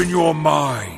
Open your mind.